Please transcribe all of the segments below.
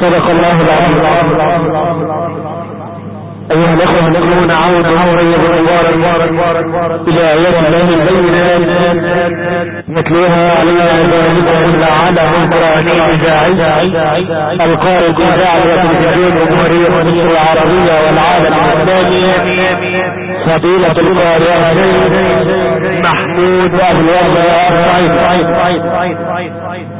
صدق الله العظيم. أيها الأخوة المؤمنون عودوا مبارك إلى آيات الله البينات. يتلوها علينا ذلكم لعلهم قرآنين إذاعي القائد إذاعة التلفزيون الجمهورية مصر العربية والعالم الإسلامي. فضيلة القارئ محمود أبو الوفا سعيد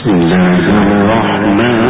بسم الله الرحمن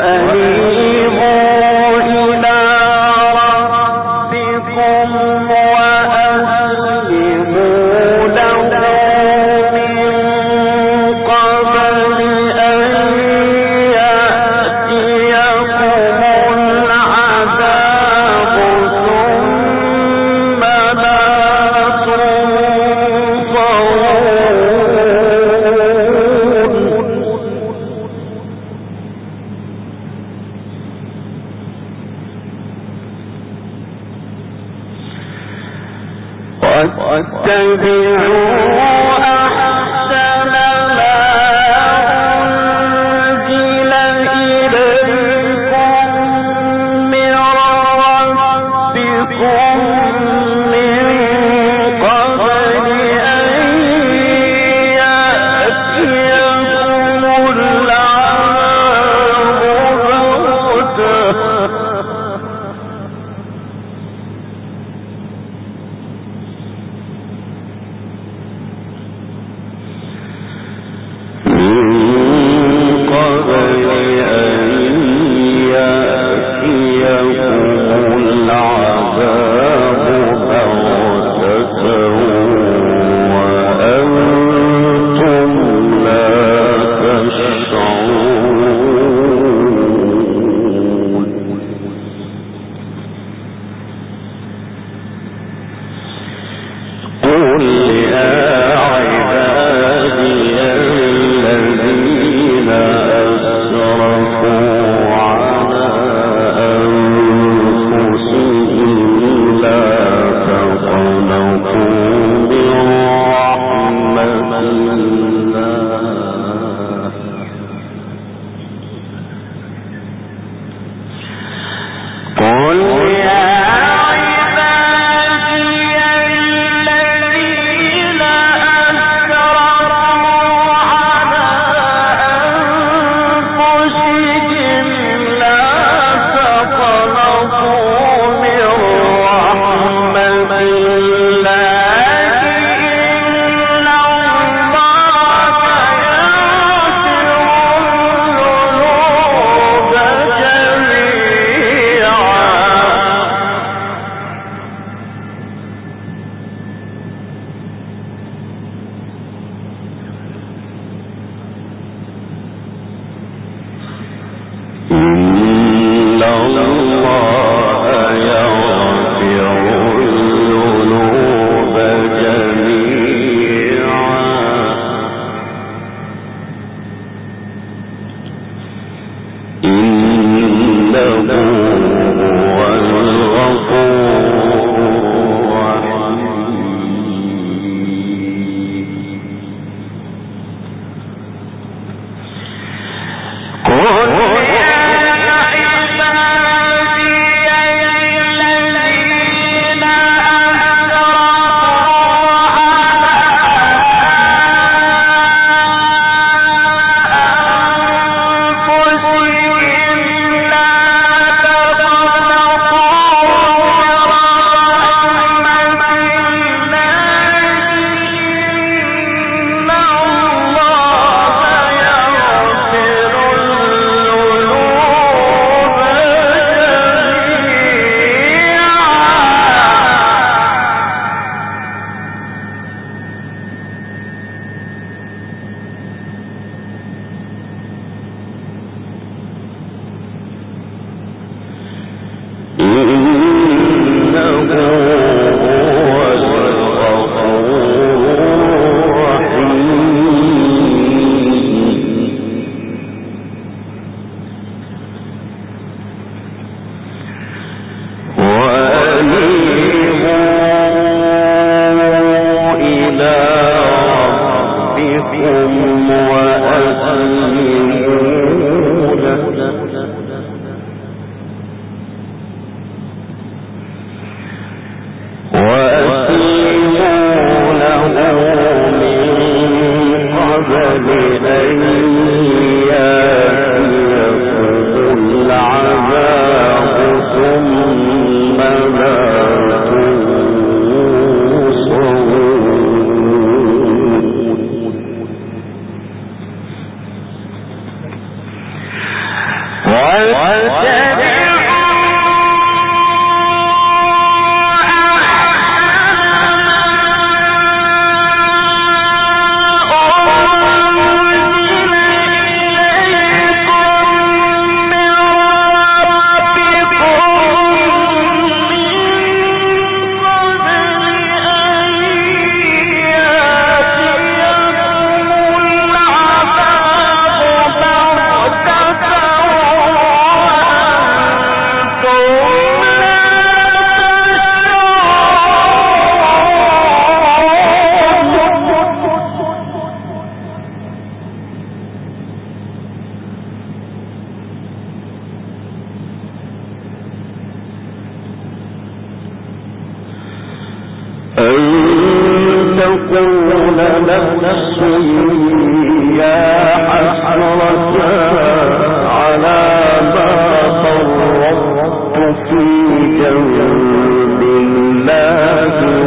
呃你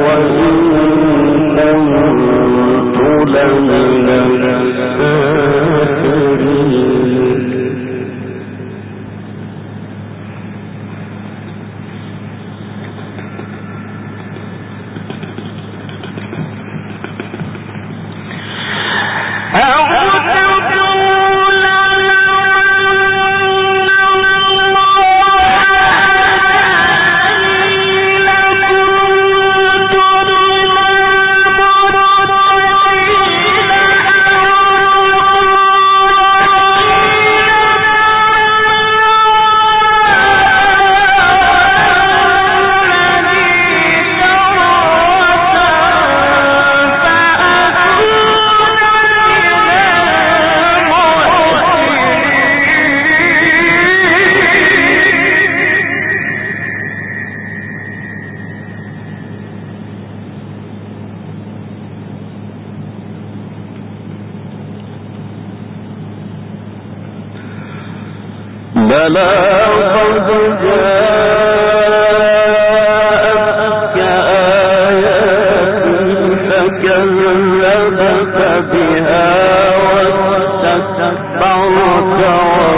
وإن أنت لمن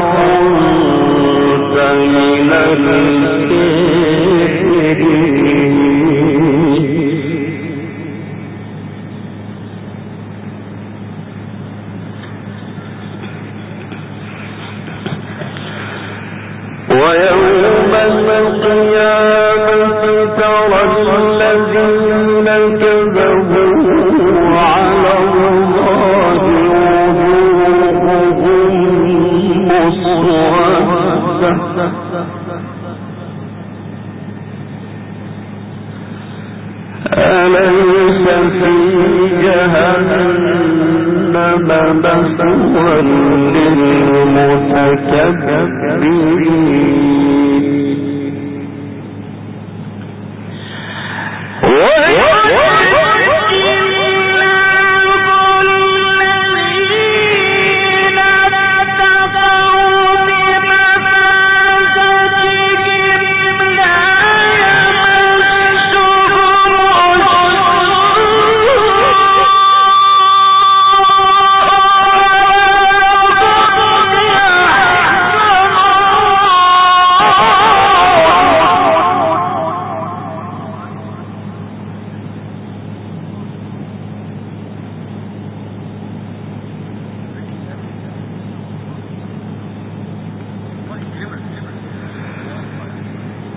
وكنت من الكافرين أليس في جهنم مثوى للمتكبرين؟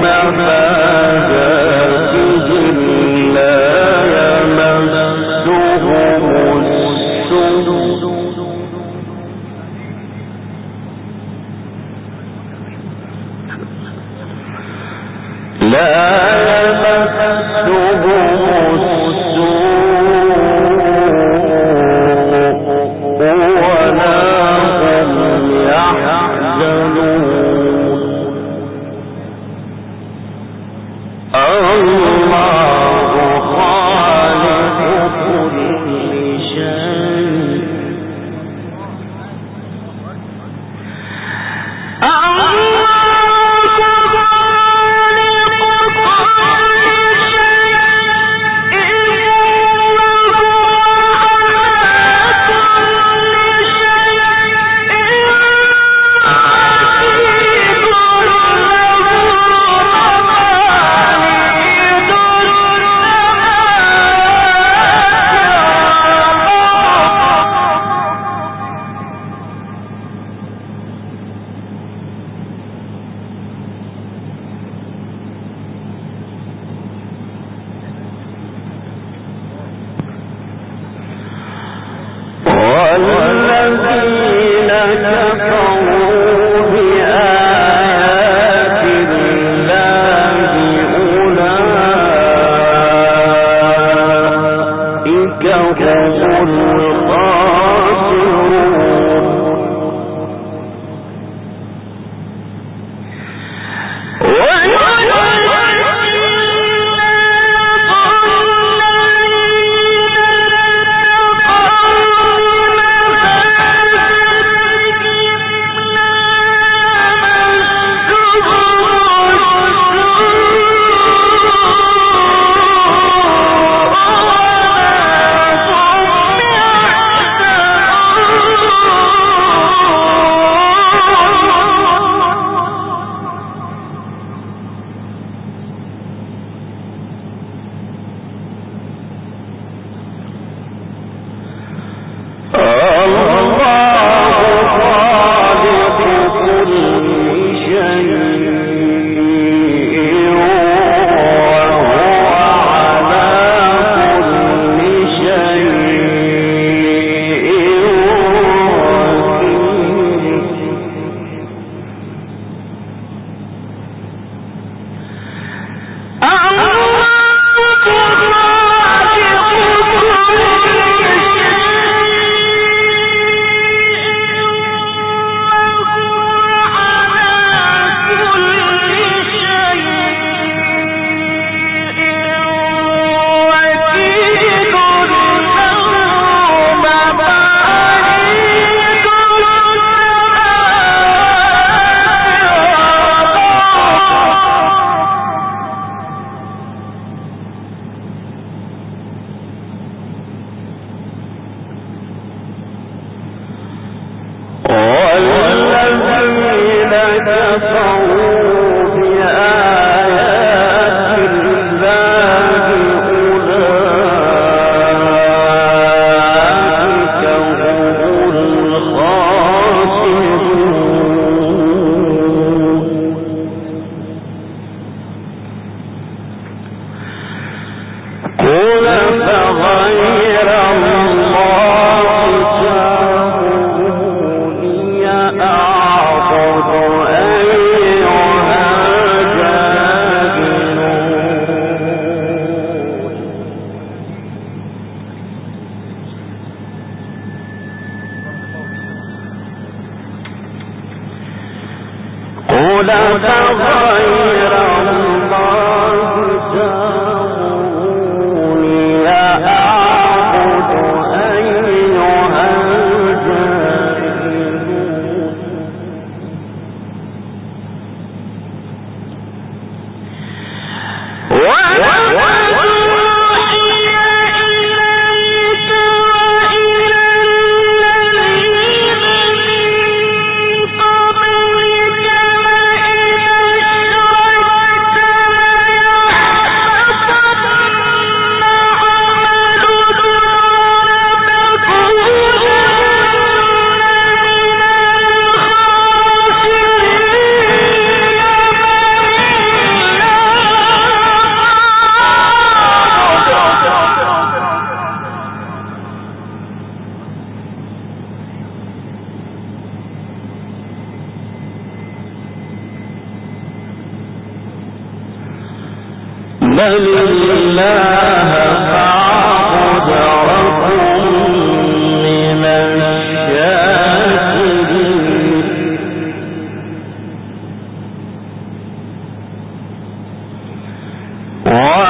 مفاتيح Oh,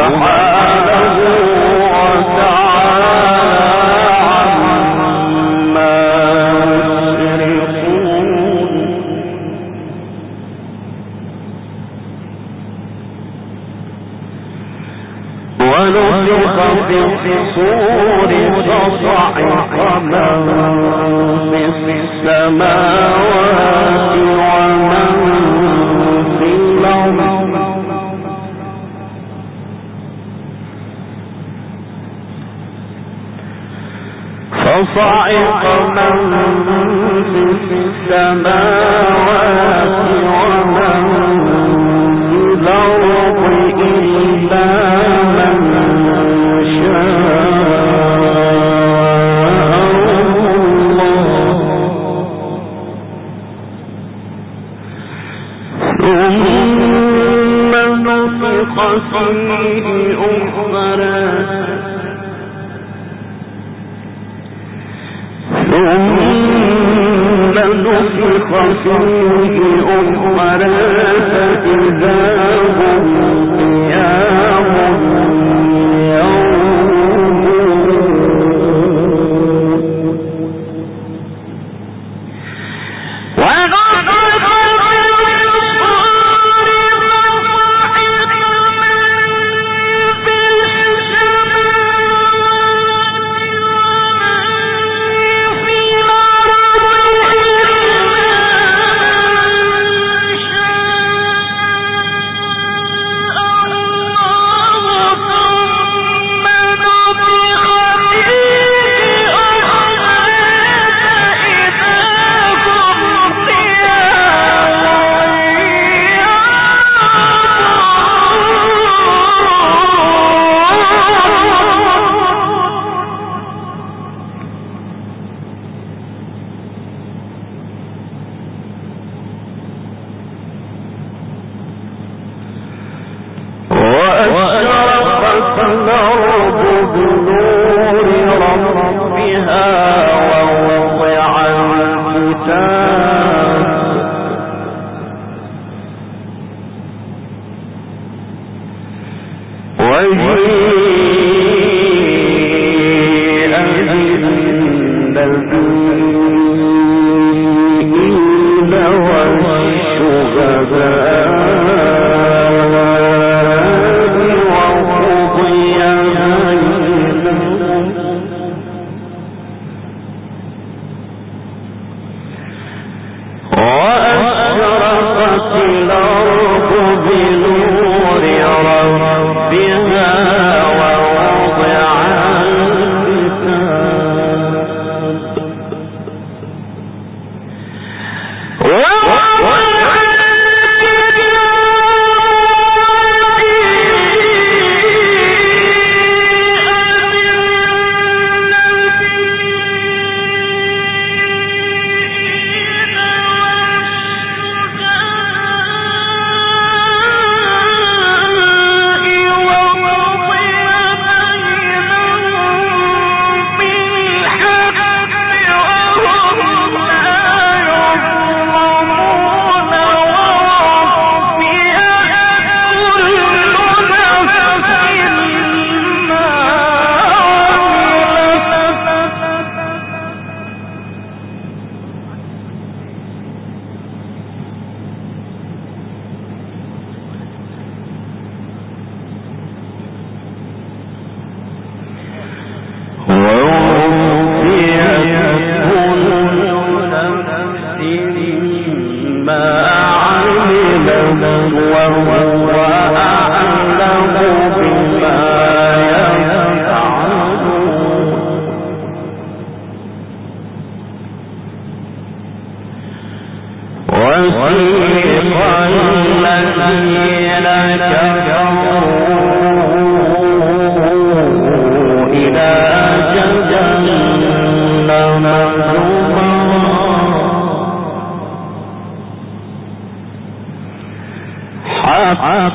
الرحمن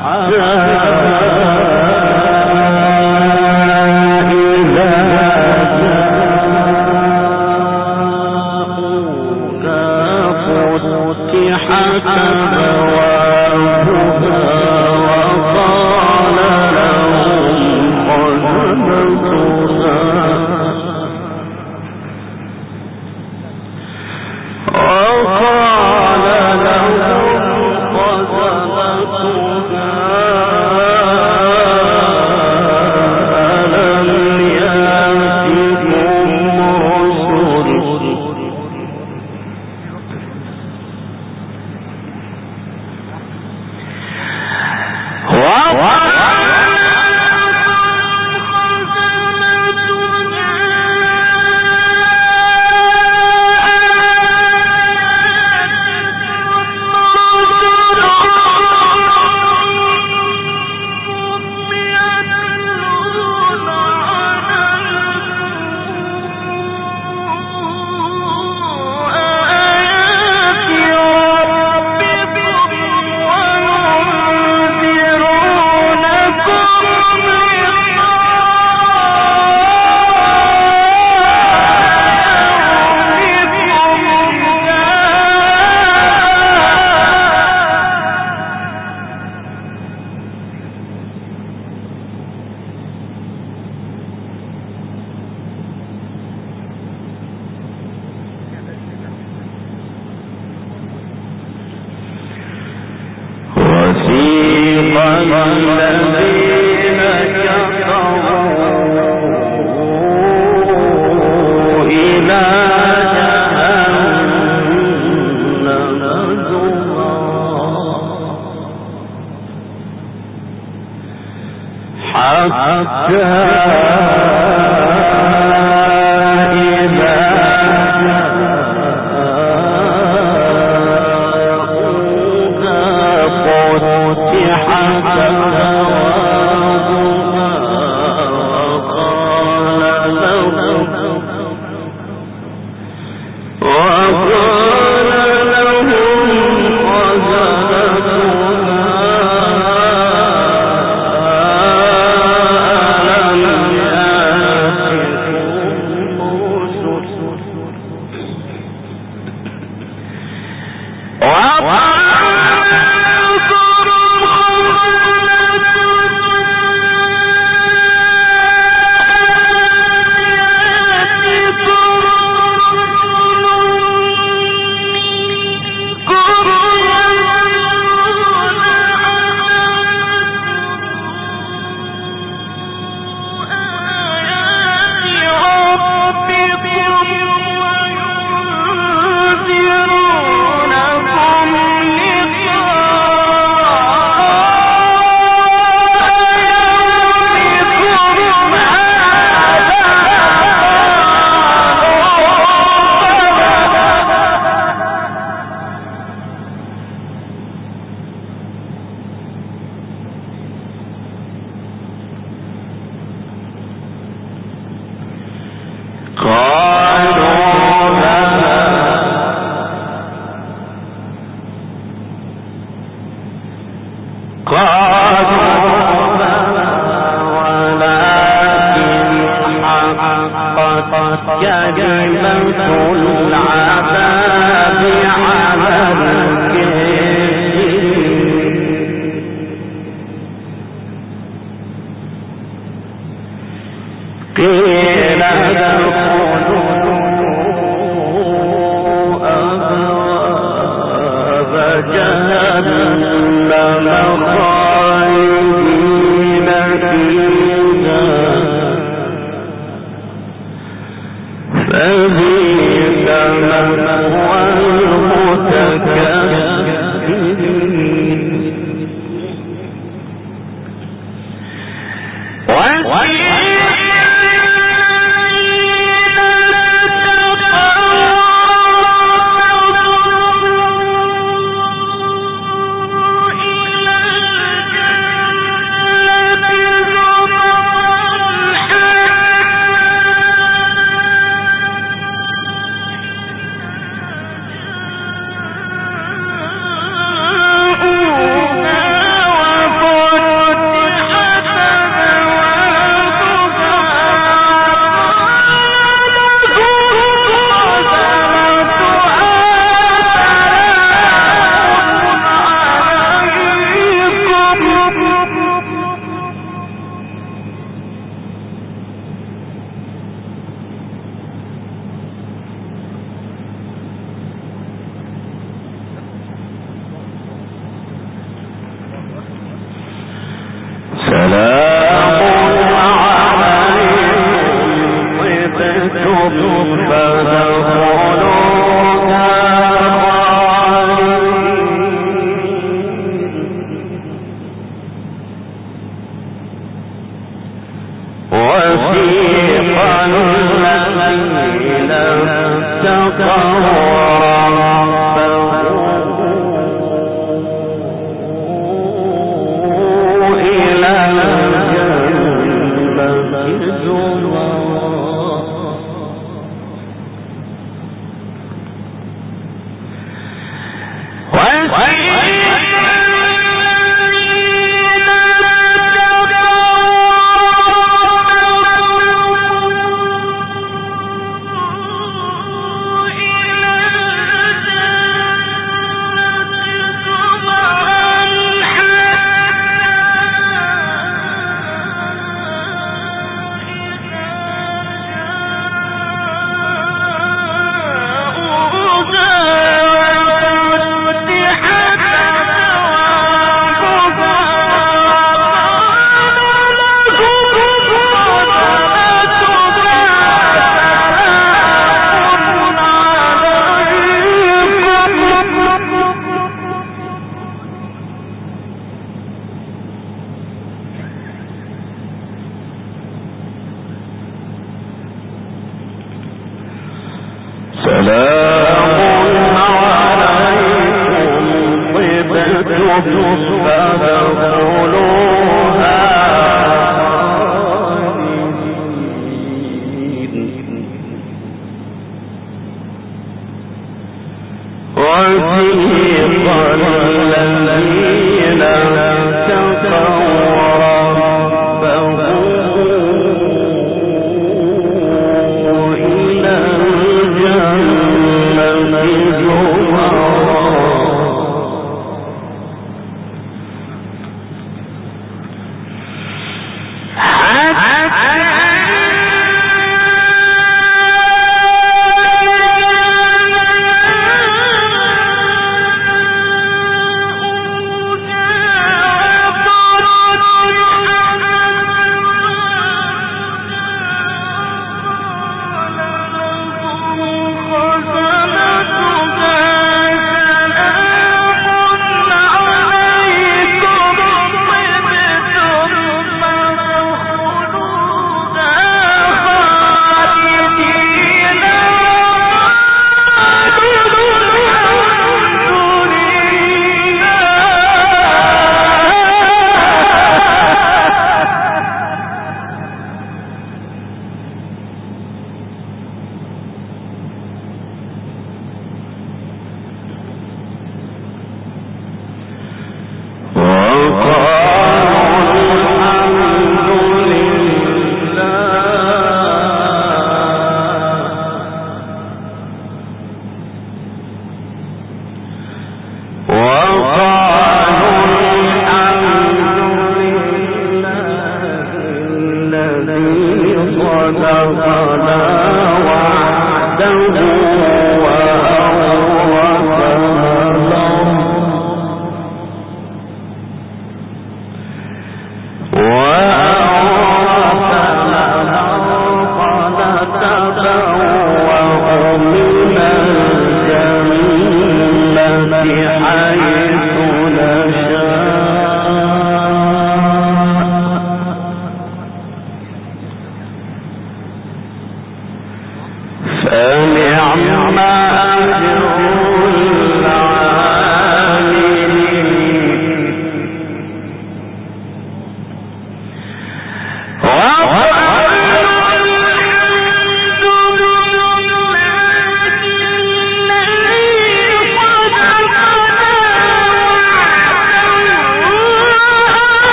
아? سبيل من هو المتكبر تقوى وَفِي الْقَلَّ الَّذِينَ اتَّقَوْا